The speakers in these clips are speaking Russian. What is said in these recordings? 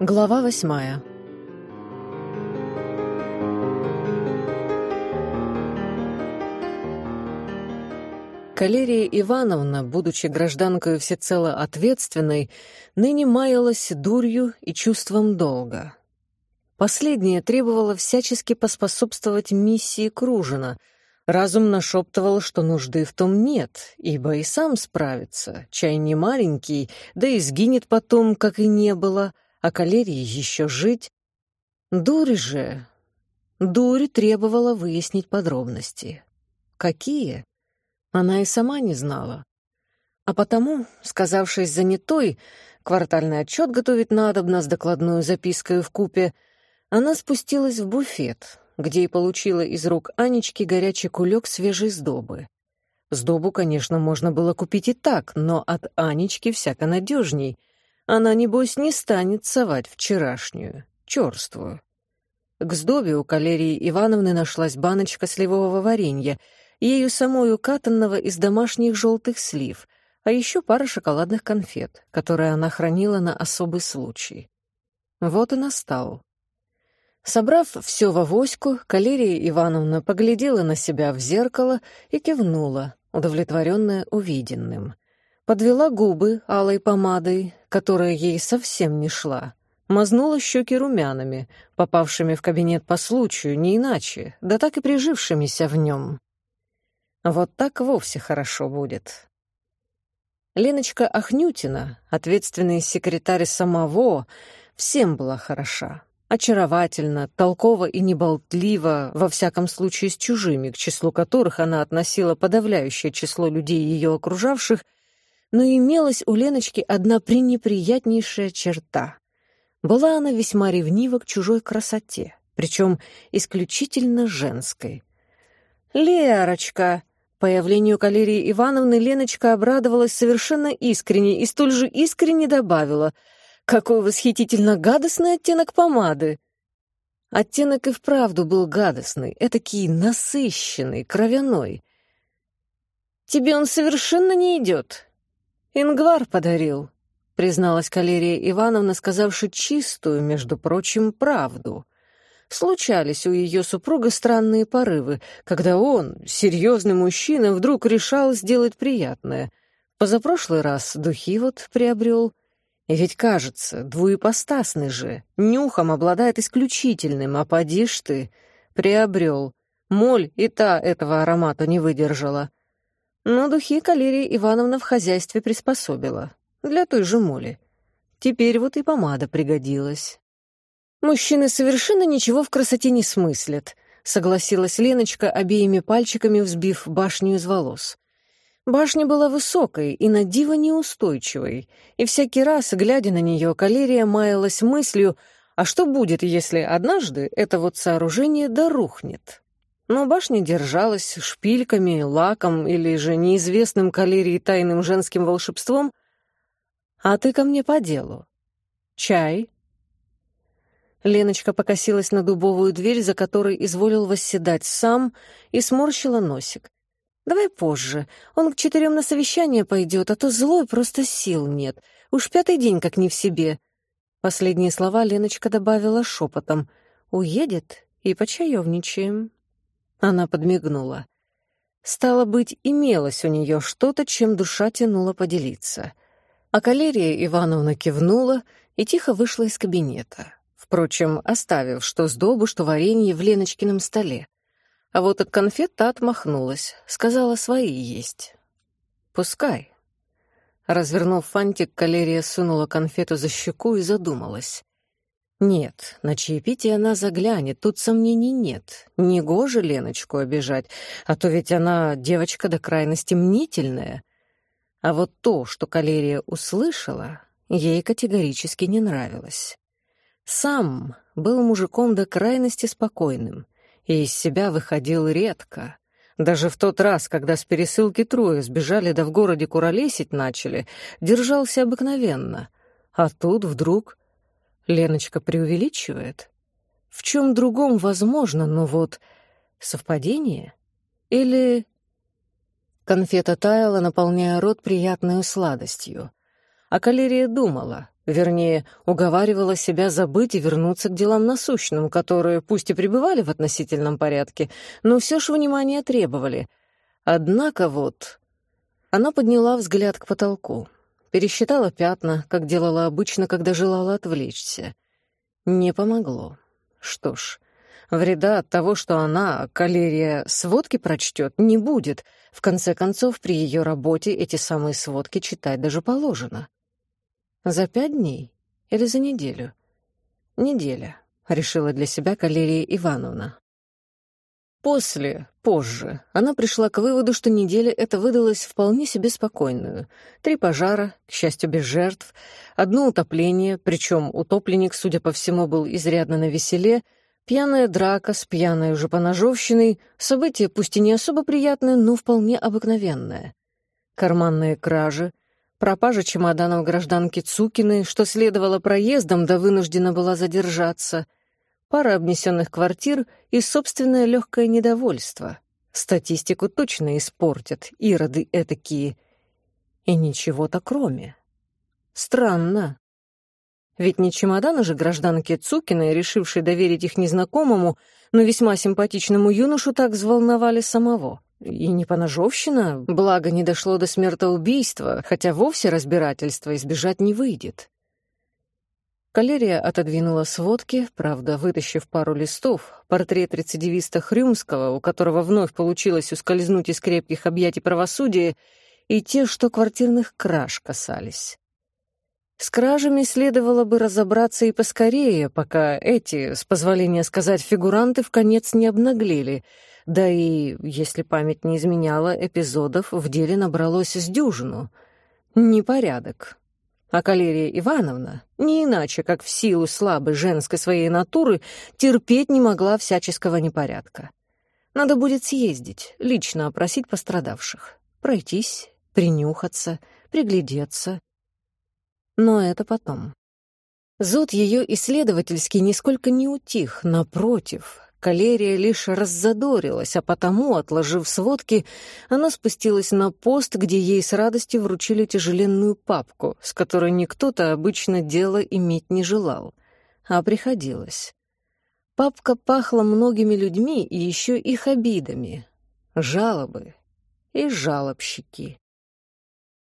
Глава восьмая. Калерия Ивановна, будучи гражданкой всецело ответственной, ныне маялась дурью и чувством долга. Последнее требовало всячески поспособствовать миссии Кружина. Разум нашептывал, что нужды в том нет, ибо и сам справится, чай не маленький, да и сгинет потом, как и не было — а калерии еще жить. Дури же. Дури требовала выяснить подробности. Какие? Она и сама не знала. А потому, сказавшись занятой, квартальный отчет готовить надобно с докладной запиской в купе, она спустилась в буфет, где и получила из рук Анечки горячий кулек свежей сдобы. Сдобу, конечно, можно было купить и так, но от Анечки всяко надежней — она, небось, не станет совать вчерашнюю, черствую. К сдобе у калерии Ивановны нашлась баночка сливового варенья, ею самой укатанного из домашних желтых слив, а еще пара шоколадных конфет, которые она хранила на особый случай. Вот и настал. Собрав все в авоську, Калерия Ивановна поглядела на себя в зеркало и кивнула, удовлетворенная увиденным. Подвела губы алой помадой, которая ей совсем не шла. Мазнула щеки румянами, попавшими в кабинет по случаю, не иначе, да так и прижившимися в нем. Вот так вовсе хорошо будет. Леночка Ахнютина, ответственный секретарь самого, всем была хороша. Очаровательно, толково и неболтливо, во всяком случае с чужими, к числу которых она относила подавляющее число людей ее окружавших — но имелась у Леночки одна пренеприятнейшая черта. Была она весьма ревнива к чужой красоте, причем исключительно женской. «Лерочка!» Появлению Калерии Ивановны Леночка обрадовалась совершенно искренне и столь же искренне добавила «Какой восхитительно гадостный оттенок помады!» Оттенок и вправду был гадостный, этакий насыщенный, кровяной. «Тебе он совершенно не идет», «Ингвар подарил», — призналась Калерия Ивановна, сказавши чистую, между прочим, правду. Случались у ее супруга странные порывы, когда он, серьезный мужчина, вдруг решал сделать приятное. Позапрошлый раз духи вот приобрел. И ведь, кажется, двуепостасный же, нюхом обладает исключительным, а поди ж ты, приобрел. Моль и та этого аромата не выдержала. Но духи Калерия Ивановна в хозяйстве приспособила. Для той же моли. Теперь вот и помада пригодилась. «Мужчины совершенно ничего в красоте не смыслят», — согласилась Леночка, обеими пальчиками взбив башню из волос. Башня была высокой и на диво неустойчивой, и всякий раз, глядя на нее, Калерия маялась мыслью, а что будет, если однажды это вот сооружение дорухнет? Но башня держалась шпильками, лаком или же неизвестным калерии тайным женским волшебством. А ты ко мне по делу. Чай? Леночка покосилась на дубовую дверь, за которой изволил восседать сам, и сморщила носик. «Давай позже. Он к четырем на совещание пойдет, а то злой просто сил нет. Уж пятый день как не в себе». Последние слова Леночка добавила шепотом. «Уедет и почаевничаем». Она подмигнула. Стало быть, имелось у нее что-то, чем душа тянула поделиться. А Калерия Ивановна кивнула и тихо вышла из кабинета, впрочем, оставив что сдобу, что варенье в Леночкином столе. А вот от конфет та отмахнулась, сказала свои есть. «Пускай». Развернув фантик, Калерия сунула конфету за щеку и задумалась. Нет, на чаепитие она заглянет, тут сомнений нет. Негоже Леночку обижать, а то ведь она девочка до крайности мнительная. А вот то, что Калерия услышала, ей категорически не нравилось. Сам был мужиком до крайности спокойным и из себя выходил редко. Даже в тот раз, когда с пересылки трое сбежали да в городе куролесить начали, держался обыкновенно. А тут вдруг Леночка преувеличивает? В чем другом возможно, но вот совпадение? Или... Конфета таяла, наполняя рот приятной сладостью. А Калерия думала, Вернее, уговаривала себя забыть и вернуться к делам насущным, которые пусть и пребывали в относительном порядке, но все же внимания требовали. Однако вот... Она подняла взгляд к потолку, пересчитала пятна, как делала обычно, когда желала отвлечься. Не помогло. Что ж, вреда от того, что она, калерия, сводки прочтет, не будет. В конце концов, при ее работе эти самые сводки читать даже положено. За пять дней или за неделю? Неделя, решила для себя Калерия Ивановна. После, позже, она пришла к выводу, что неделя эта выдалась вполне себе спокойную. Три пожара, к счастью, без жертв, одно утопление, причем утопленник, судя по всему, был изрядно на веселе, пьяная драка с пьяной уже поножовщиной, событие пусть и не особо приятное, но вполне обыкновенное. Карманные кражи, пропажа чемоданов гражданки Цукиной, что следовало проездом, да вынуждена была задержаться, пара обнесенных квартир и собственное легкое недовольство. Статистику точно испортят, ироды этакие. И ничего-то кроме. Странно. Ведь не чемоданы же гражданки Цукиной, решившей доверить их незнакомому, но весьма симпатичному юношу, так взволновали самого. И не поножовщина, благо не дошло до смертоубийства, хотя вовсе разбирательства избежать не выйдет. Калерия отодвинула сводки, правда, вытащив пару листов, портрет рецидивиста Хрюмского, у которого вновь получилось ускользнуть из крепких объятий правосудия, и те, что квартирных краж касались. С кражами следовало бы разобраться и поскорее, пока эти, с позволения сказать, фигуранты в конец не обнаглели — да и, если память не изменяла, эпизодов в деле набралось с дюжину. Непорядок. А Калерия Ивановна, не иначе, как в силу слабой женской своей натуры, терпеть не могла всяческого непорядка. Надо будет съездить, лично опросить пострадавших, пройтись, принюхаться, приглядеться. Но это потом. Зуд ее исследовательский нисколько не утих, напротив, Калерия лишь раззадорилась, а потому, отложив сводки, она спустилась на пост, где ей с радостью вручили тяжеленную папку, с которой никто-то обычно дело иметь не желал, а приходилось. Папка пахла многими людьми и еще их обидами, жалобы и жалобщики.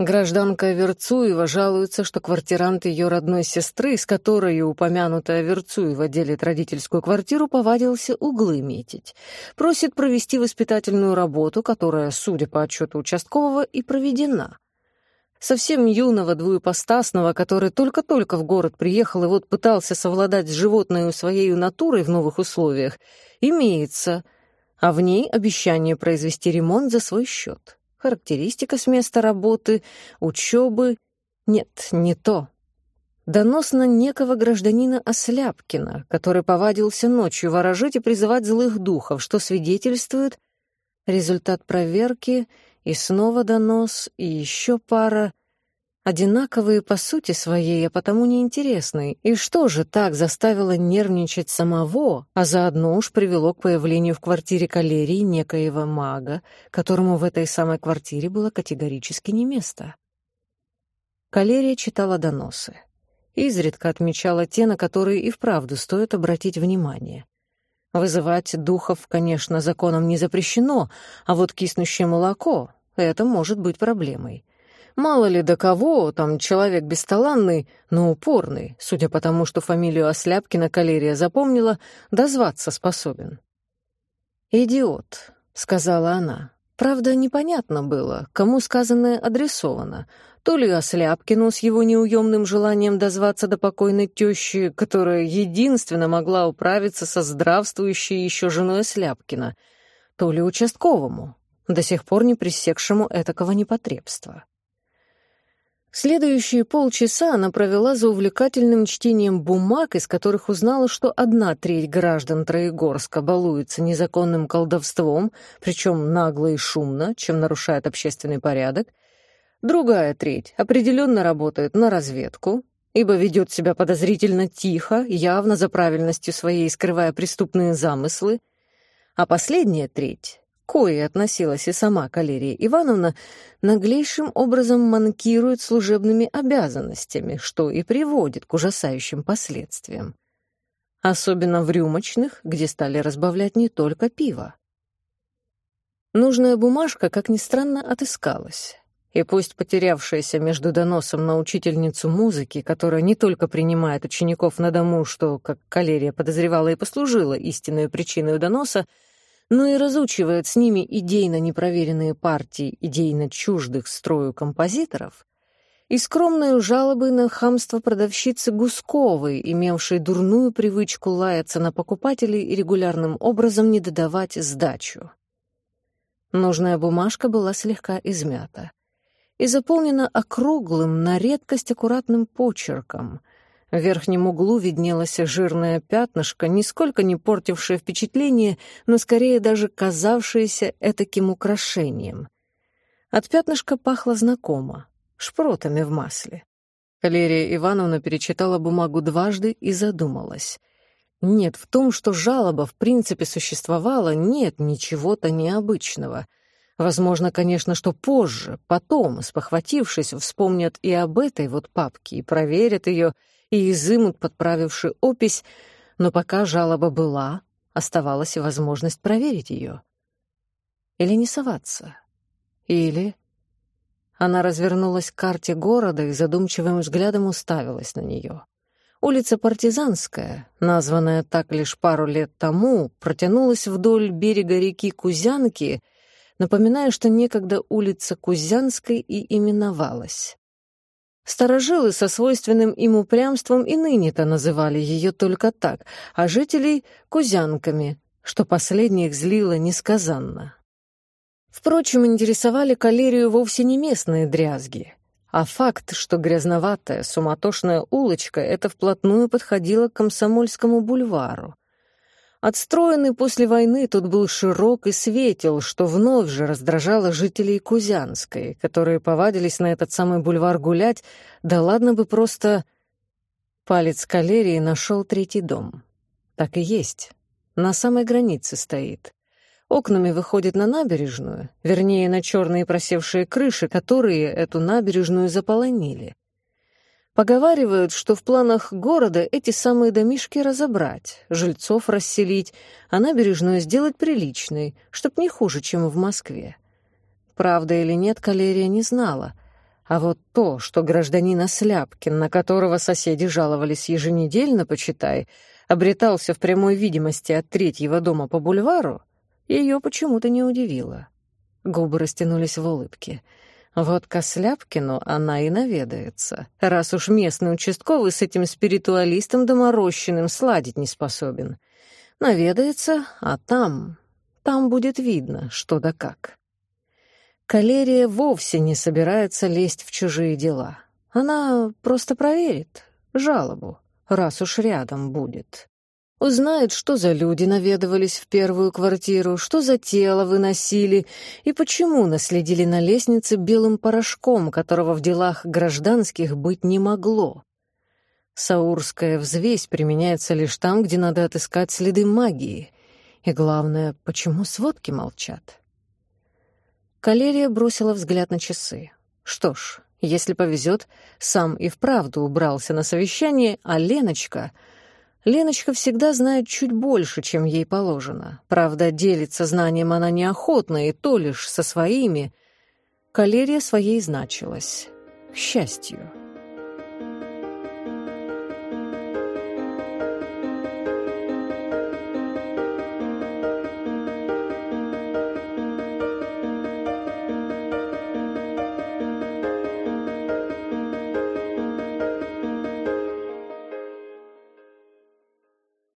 Гражданка Верцуева жалуется, что квартирант ее родной сестры, с которой упомянутая Верцуева делит родительскую квартиру, повадился углы метить. Просит провести воспитательную работу, которая, судя по отчету участкового, и проведена. Совсем юного двуепостасного, который только-только в город приехал и вот пытался совладать с животной своей натурой в новых условиях, имеется, а в ней обещание произвести ремонт за свой счет характеристика с места работы, учебы. Нет, не то. Донос на некого гражданина Осляпкина, который повадился ночью ворожить и призывать злых духов, что свидетельствует результат проверки, и снова донос, и еще пара одинаковые по сути своей, а потому неинтересные. И что же так заставило нервничать самого, а заодно уж привело к появлению в квартире калерии некоего мага, которому в этой самой квартире было категорически не место? Калерия читала доносы. Изредка отмечала те, на которые и вправду стоит обратить внимание. Вызывать духов, конечно, законом не запрещено, а вот киснущее молоко — это может быть проблемой. Мало ли до кого, там человек бесталанный, но упорный, судя по тому, что фамилию Осляпкина Калерия запомнила, дозваться способен. «Идиот», — сказала она. Правда, непонятно было, кому сказанное адресовано. То ли Осляпкину с его неуемным желанием дозваться до покойной тещи, которая единственно могла управиться со здравствующей еще женой Осляпкина, то ли участковому, до сих пор не пресекшему этакого непотребства. Следующие полчаса она провела за увлекательным чтением бумаг, из которых узнала, что одна треть граждан Троегорска балуется незаконным колдовством, причем нагло и шумно, чем нарушает общественный порядок, другая треть определенно работает на разведку, ибо ведет себя подозрительно тихо, явно за правильностью своей скрывая преступные замыслы, а последняя треть кое относилась и сама Калерия Ивановна, наглейшим образом манкирует служебными обязанностями, что и приводит к ужасающим последствиям. Особенно в рюмочных, где стали разбавлять не только пиво. Нужная бумажка, как ни странно, отыскалась. И пусть потерявшаяся между доносом на учительницу музыки, которая не только принимает учеников на дому, что, как Калерия подозревала и послужила истинной причиной доноса, но и разучивает с ними идейно непроверенные партии идейно чуждых строю композиторов, и скромные жалобы на хамство продавщицы Гусковой, имевшей дурную привычку лаяться на покупателей и регулярным образом не додавать сдачу. Нужная бумажка была слегка измята и заполнена округлым, на редкость аккуратным почерком — в верхнем углу виднелось жирное пятнышко, нисколько не портившее впечатление, но скорее даже казавшееся этаким украшением. От пятнышка пахло знакомо, шпротами в масле. Калерия Ивановна перечитала бумагу дважды и задумалась. Нет, в том, что жалоба в принципе существовала, нет ничего-то необычного. Возможно, конечно, что позже, потом, спохватившись, вспомнят и об этой вот папке и проверят ее, и изымут подправивший опись, но пока жалоба была, оставалась возможность проверить ее. Или не соваться. Или... Она развернулась к карте города и задумчивым взглядом уставилась на нее. Улица Партизанская, названная так лишь пару лет тому, протянулась вдоль берега реки Кузянки, напоминая, что некогда улица Кузянской и именовалась. Старожилы со свойственным им упрямством и ныне-то называли ее только так, а жителей — кузянками, что последних злило несказанно. Впрочем, интересовали калерию вовсе не местные дрязги, а факт, что грязноватая, суматошная улочка это вплотную подходила к Комсомольскому бульвару, Отстроенный после войны тут был широк и светел, что вновь же раздражало жителей Кузянской, которые повадились на этот самый бульвар гулять, да ладно бы просто... Палец калерии нашел третий дом. Так и есть. На самой границе стоит. Окнами выходит на набережную, вернее, на черные просевшие крыши, которые эту набережную заполонили. Поговаривают, что в планах города эти самые домишки разобрать, жильцов расселить, а набережную сделать приличной, чтоб не хуже, чем в Москве. Правда или нет, Калерия не знала. А вот то, что гражданин Осляпкин, на которого соседи жаловались еженедельно, почитай, обретался в прямой видимости от третьего дома по бульвару, ее почему-то не удивило. Губы растянулись в улыбке — вот Косляпкину она и наведается, раз уж местный участковый с этим спиритуалистом доморощенным сладить не способен. Наведается, а там... там будет видно, что да как. Калерия вовсе не собирается лезть в чужие дела. Она просто проверит жалобу, раз уж рядом будет. Узнает, что за люди наведывались в первую квартиру, что за тело выносили и почему наследили на лестнице белым порошком, которого в делах гражданских быть не могло. Саурская взвесь применяется лишь там, где надо отыскать следы магии. И главное, почему сводки молчат? Калерия бросила взгляд на часы. Что ж, если повезет, сам и вправду убрался на совещание, а Леночка — Леночка всегда знает чуть больше, чем ей положено. Правда, делится знанием она неохотно, и то лишь со своими. Калерия своей значилась. К счастью.